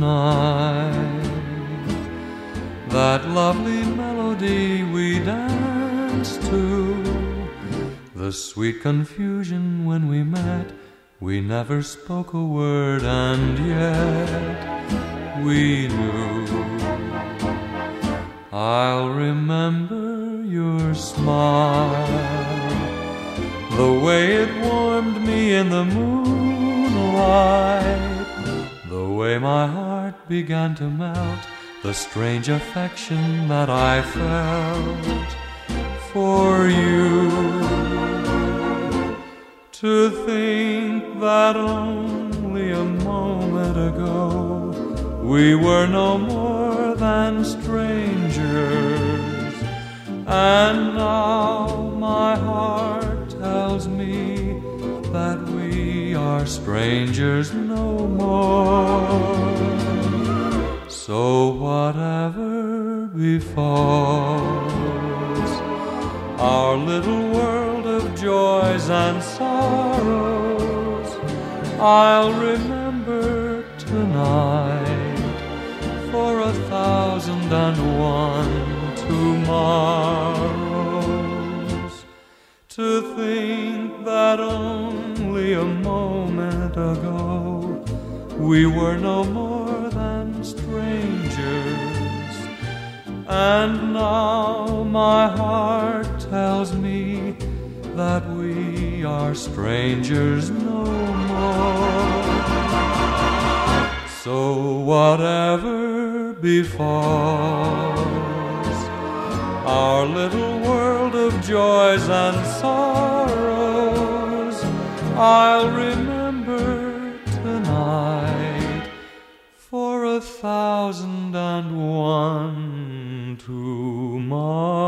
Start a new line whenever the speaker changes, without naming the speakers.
night. That lovely melody we danced to, the sweet confusion when we met. We never spoke a word, and yet we knew. I'll remember your smile, the way it me in the moonlight, the way my heart began to melt, the strange affection that I felt for you. To think that only a moment ago we were no more than strangers, and now are strangers no more. So whatever befalls, our little world of joys and sorrows, I'll remember tonight for a thousand and one tomorrows. A moment ago we were no more than strangers, and now my heart tells me that we are strangers no more. So whatever befalls, our little world of joys and sorrows, I'll remember tonight for a thousand and one tomorrow.